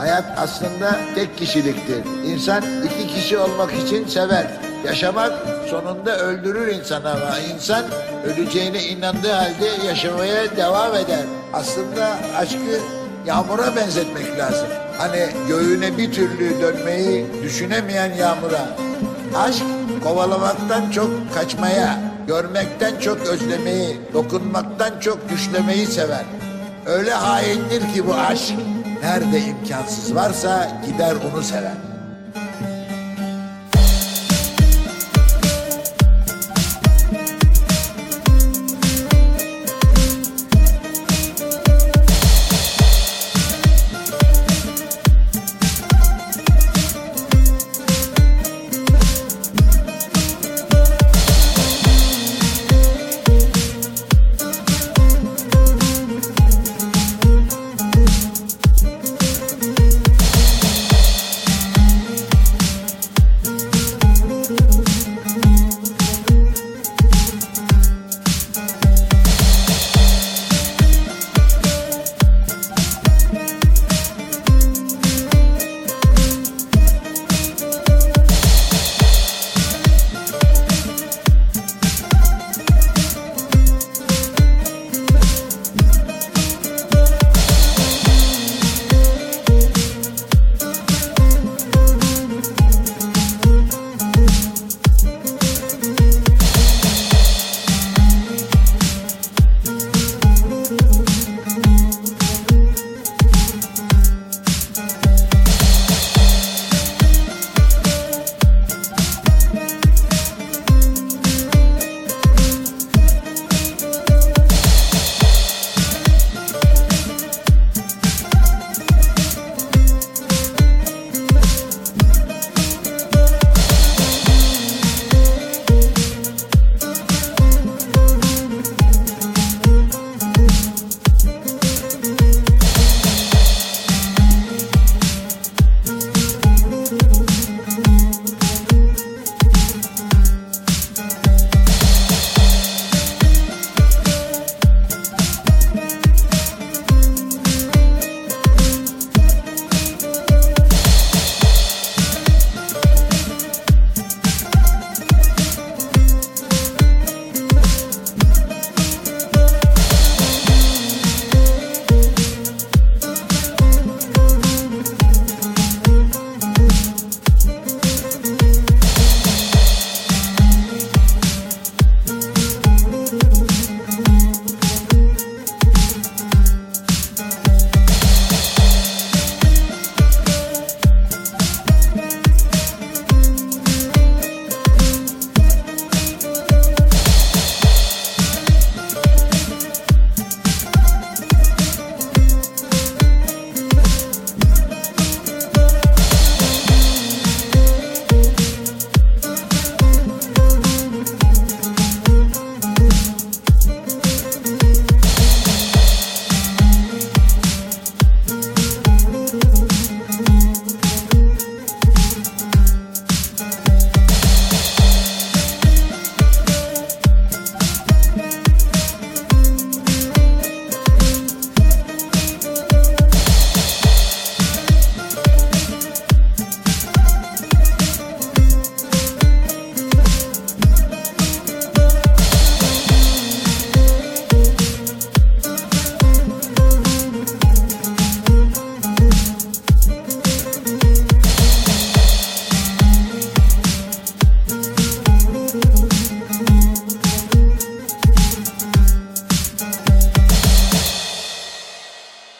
Hayat aslında tek kişiliktir. İnsan iki kişi olmak için sever. Yaşamak sonunda öldürür insanı ama insan öleceğine inandığı halde yaşamaya devam eder. Aslında aşkı yağmura benzetmek lazım. Hani göğüne bir türlü dönmeyi düşünemeyen yağmura. Aşk kovalamaktan çok kaçmaya, görmekten çok özlemeyi, dokunmaktan çok düşlemeyi sever. Öyle haindir ki bu aşk. Nerede imkansız varsa gider onu sever.